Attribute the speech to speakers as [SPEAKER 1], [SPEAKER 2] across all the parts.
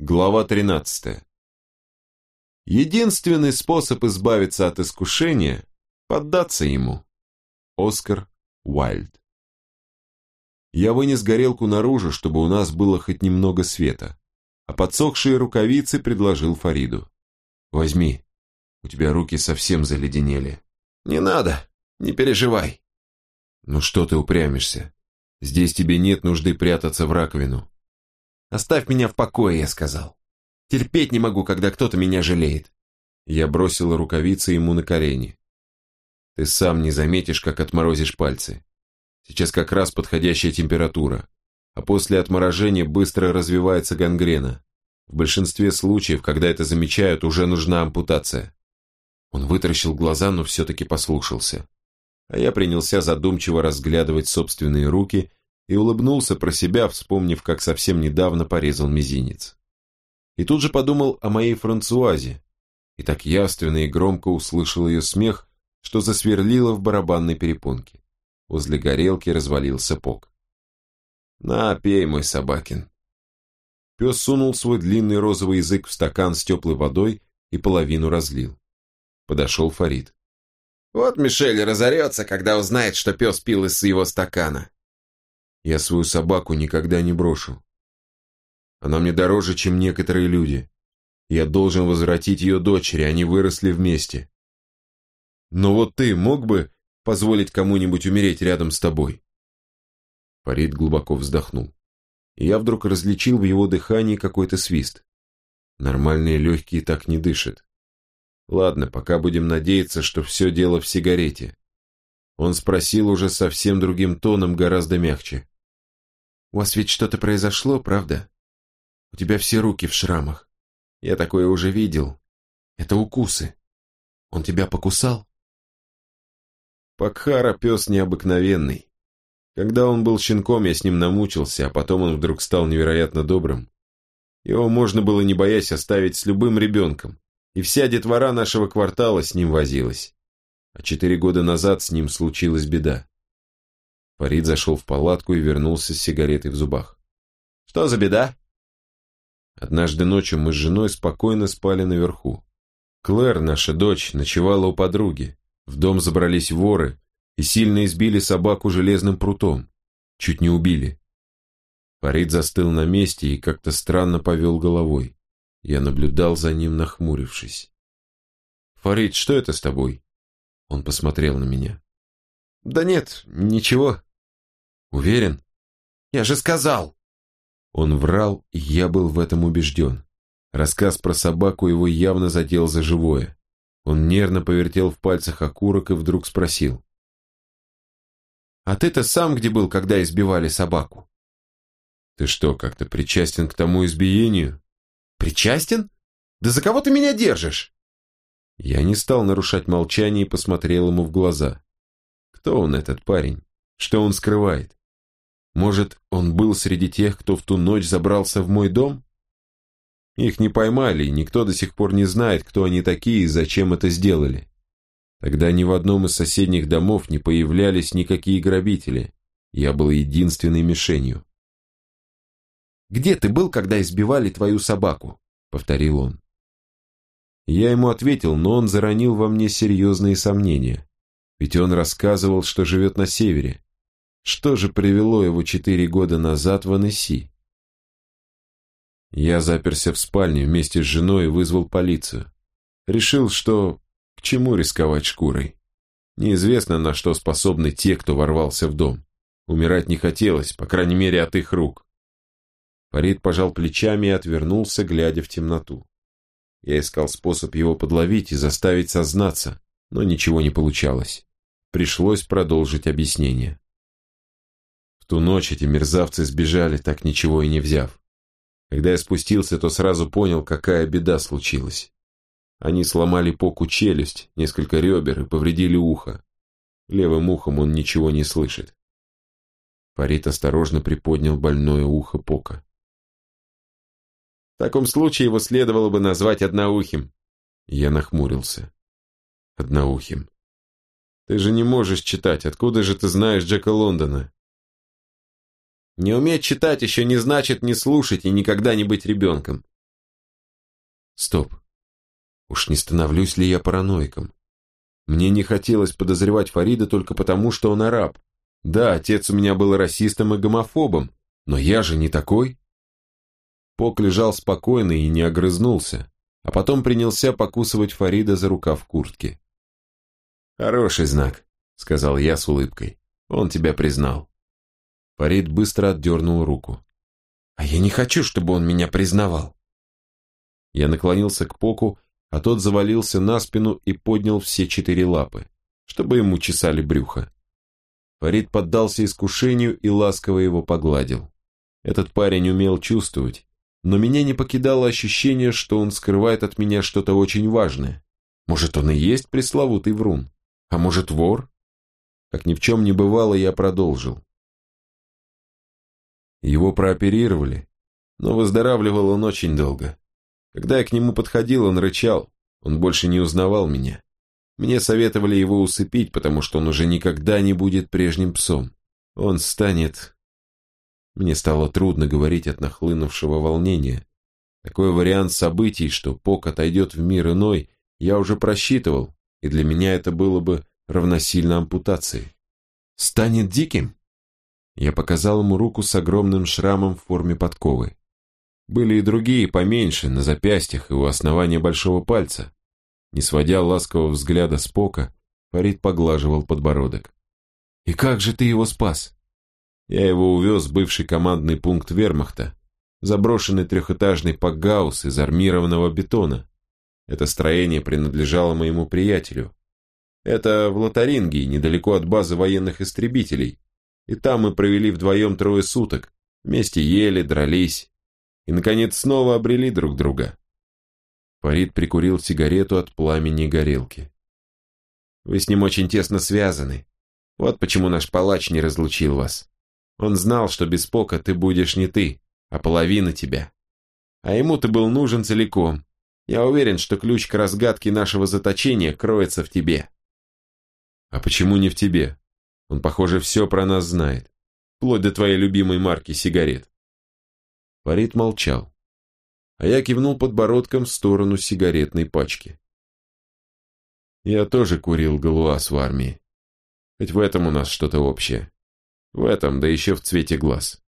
[SPEAKER 1] Глава 13. Единственный способ избавиться от искушения – поддаться ему. Оскар Уайльд. Я вынес горелку наружу, чтобы у нас было хоть немного света, а подсохшие рукавицы предложил Фариду. «Возьми, у тебя руки совсем заледенели».
[SPEAKER 2] «Не надо, не переживай».
[SPEAKER 1] «Ну что ты упрямишься? Здесь тебе нет нужды прятаться в раковину.
[SPEAKER 2] «Оставь меня в покое», — я сказал. «Терпеть не могу, когда кто-то меня жалеет».
[SPEAKER 1] Я бросила рукавицы ему на колени. «Ты сам не заметишь, как отморозишь пальцы. Сейчас как раз подходящая температура, а после отморожения быстро развивается гангрена. В большинстве случаев, когда это замечают, уже нужна ампутация». Он вытаращил глаза, но все-таки послушался. А я принялся задумчиво разглядывать собственные руки и улыбнулся про себя, вспомнив, как совсем недавно порезал мизинец. И тут же подумал о моей Франсуазе, и так явственно и громко услышал ее смех, что засверлило в барабанной перепонке. Возле горелки развалился пок. «На, пей, мой собакин». Пес сунул свой длинный розовый язык в стакан с теплой водой и половину разлил. Подошел Фарид.
[SPEAKER 2] «Вот Мишель разорется, когда узнает, что пес пил из его стакана»,
[SPEAKER 1] я свою собаку никогда не брошу. Она мне дороже, чем некоторые люди. Я должен возвратить ее дочери, они выросли вместе. Но вот ты мог бы позволить кому-нибудь умереть рядом с тобой?» Фарид глубоко вздохнул. И я вдруг различил в его дыхании какой-то свист. Нормальные легкие так не дышат. Ладно, пока будем надеяться, что все дело в сигарете. Он спросил уже совсем другим тоном, гораздо мягче. У вас ведь что-то произошло, правда? У тебя все руки в шрамах. Я такое уже видел. Это укусы. Он тебя покусал? Пакхара пес необыкновенный. Когда он был щенком, я с ним намучился, а потом он вдруг стал невероятно добрым. Его можно было, не боясь, оставить с любым ребенком, и вся детвора нашего квартала с ним возилась. А четыре года назад с ним случилась беда. Фарид зашел в палатку и вернулся с сигаретой в зубах.
[SPEAKER 2] «Что за беда?»
[SPEAKER 1] Однажды ночью мы с женой спокойно спали наверху. Клэр, наша дочь, ночевала у подруги. В дом забрались воры и сильно избили собаку железным прутом. Чуть не убили. Фарид застыл на месте и как-то странно повел головой. Я наблюдал за ним, нахмурившись. «Фарид, что это с тобой?» Он посмотрел на меня.
[SPEAKER 2] «Да нет, ничего»,
[SPEAKER 1] Уверен?
[SPEAKER 2] Я же сказал.
[SPEAKER 1] Он врал, и я был в этом убежден. Рассказ про собаку его явно задел за живое. Он нервно повертел в пальцах окурок и вдруг спросил. «А ты-то сам где был, когда избивали собаку?» «Ты что, как-то причастен к тому избиению?»
[SPEAKER 2] «Причастен? Да за кого ты меня держишь?»
[SPEAKER 1] Я не стал нарушать молчание и посмотрел ему в глаза. Кто он, этот парень? Что он скрывает? Может, он был среди тех, кто в ту ночь забрался в мой дом? Их не поймали, и никто до сих пор не знает, кто они такие и зачем это сделали. Тогда ни в одном из соседних домов не появлялись никакие грабители. Я был единственной мишенью.
[SPEAKER 2] «Где ты был, когда избивали твою собаку?» — повторил он.
[SPEAKER 1] Я ему ответил, но он заронил во мне серьезные сомнения. Ведь он рассказывал, что живет на севере, что же привело его четыре года назад в Анесси? Я заперся в спальне вместе с женой и вызвал полицию. Решил, что к чему рисковать шкурой. Неизвестно, на что способны те, кто ворвался в дом. Умирать не хотелось, по крайней мере, от их рук. Фарид пожал плечами и отвернулся, глядя в темноту. Я искал способ его подловить и заставить сознаться, но ничего не получалось. Пришлось продолжить объяснение ту ночь эти мерзавцы сбежали, так ничего и не взяв. Когда я спустился, то сразу понял, какая беда случилась. Они сломали Поку челюсть, несколько ребер и повредили ухо. Левым ухом он ничего не слышит. Фарид осторожно приподнял больное ухо Пока.
[SPEAKER 2] В таком случае его следовало бы назвать одноухим.
[SPEAKER 1] Я нахмурился. Одноухим. Ты же не можешь читать, откуда же ты знаешь Джека Лондона?
[SPEAKER 2] Не уметь читать еще не значит не слушать и никогда не быть ребенком.
[SPEAKER 1] Стоп. Уж не становлюсь ли я параноиком? Мне не хотелось подозревать Фарида только потому, что он араб. Да, отец у меня был расистом и гомофобом, но я же не такой. Пок лежал спокойно и не огрызнулся, а потом принялся покусывать Фарида за рукав куртки. «Хороший знак», — сказал я с улыбкой. «Он тебя признал». Фарид быстро отдернул руку. «А я не хочу, чтобы он меня признавал». Я наклонился к Поку, а тот завалился на спину и поднял все четыре лапы, чтобы ему чесали брюхо. Фарид поддался искушению и ласково его погладил. Этот парень умел чувствовать, но меня не покидало ощущение, что он скрывает от меня что-то очень важное. Может, он и есть пресловутый врун? А может, вор? Как ни в чем не бывало, я продолжил. Его прооперировали, но выздоравливал он очень долго. Когда я к нему подходил, он рычал, он больше не узнавал меня. Мне советовали его усыпить, потому что он уже никогда не будет прежним псом. Он станет... Мне стало трудно говорить от нахлынувшего волнения. Такой вариант событий, что Пок отойдет в мир иной, я уже просчитывал, и для меня это было бы равносильно ампутации. «Станет диким?» Я показал ему руку с огромным шрамом в форме подковы. Были и другие, поменьше, на запястьях и у основания большого пальца. Не сводя ласкового взгляда с Пока, Фарид поглаживал подбородок. «И как же ты его спас?» Я его увез в бывший командный пункт вермахта, заброшенный трехэтажный пакгаус из армированного бетона. Это строение принадлежало моему приятелю. Это в Лотарингии, недалеко от базы военных истребителей. И там мы провели вдвоем трое суток, вместе ели, дрались. И, наконец, снова обрели друг друга. Фарид прикурил сигарету от пламени горелки. Вы с ним очень тесно связаны. Вот почему наш палач не разлучил вас. Он знал, что без Пока ты будешь не ты, а половина тебя. А ему ты был нужен целиком. Я уверен, что ключ к разгадке нашего заточения кроется в тебе. А почему не в тебе? Он, похоже, все про нас знает. Вплоть до твоей любимой марки сигарет. Фарид молчал. А я кивнул подбородком в сторону сигаретной пачки. Я тоже курил галуаз в армии. Хоть в этом у нас что-то общее. В этом, да еще в цвете глаз.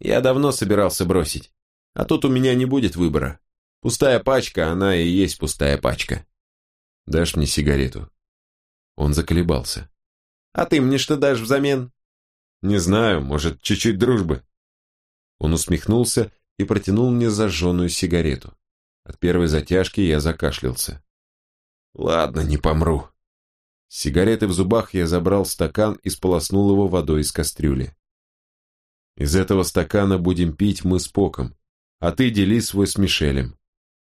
[SPEAKER 1] Я давно собирался бросить. А тут у меня не будет выбора. Пустая пачка, она и есть пустая пачка. Дашь мне сигарету? Он заколебался. А ты мне что дашь взамен? Не знаю, может, чуть-чуть дружбы. Он усмехнулся и протянул мне зажженную сигарету. От первой затяжки я закашлялся. Ладно, не помру. С сигареты в зубах я забрал стакан и сполоснул его водой из кастрюли. Из этого стакана будем пить мы с Поком, а ты дели свой с Мишелем.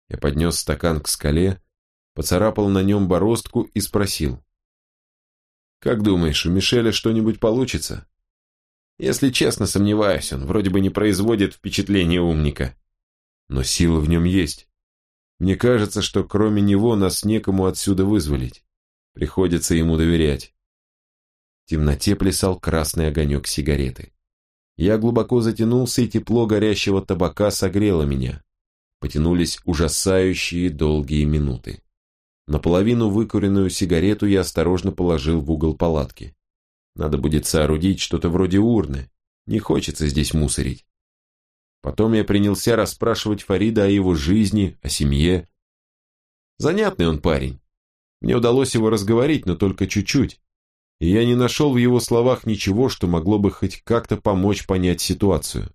[SPEAKER 1] Я поднес стакан к скале, поцарапал на нем бороздку и спросил. «Как думаешь, у Мишеля что-нибудь получится?» «Если честно, сомневаюсь, он вроде бы не производит впечатление умника. Но сила в нем есть. Мне кажется, что кроме него нас некому отсюда вызволить. Приходится ему доверять. В темноте плясал красный огонек сигареты. Я глубоко затянулся, и тепло горящего табака согрело меня. Потянулись ужасающие долгие минуты. Наполовину выкуренную сигарету я осторожно положил в угол палатки. Надо будет соорудить что-то вроде урны. Не хочется здесь мусорить. Потом я принялся расспрашивать Фарида о его жизни, о семье. Занятный он парень. Мне удалось его разговорить, но только чуть-чуть. И я не нашел в его словах ничего, что могло бы хоть как-то помочь понять ситуацию.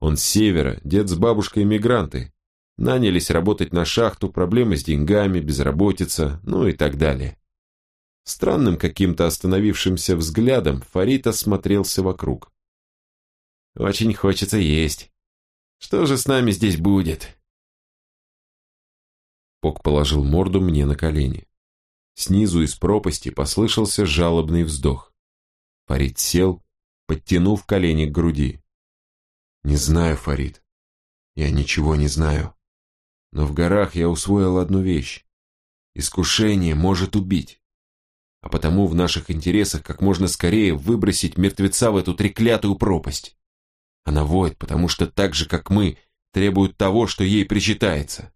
[SPEAKER 1] Он с севера, дед с бабушкой эмигранты. Нанялись работать на шахту, проблемы с деньгами, безработица, ну и так далее. Странным каким-то остановившимся взглядом Фарид осмотрелся вокруг. «Очень хочется есть. Что же с нами здесь будет?» Пок положил морду мне на колени. Снизу из пропасти послышался жалобный вздох. Фарид сел, подтянув колени к груди. «Не знаю, Фарид. Я ничего не знаю. Но в горах я усвоил одну вещь. Искушение может убить. А потому в наших интересах как можно скорее выбросить мертвеца в эту треклятую пропасть. Она воет, потому что так же, как мы,
[SPEAKER 2] требуют того, что ей причитается.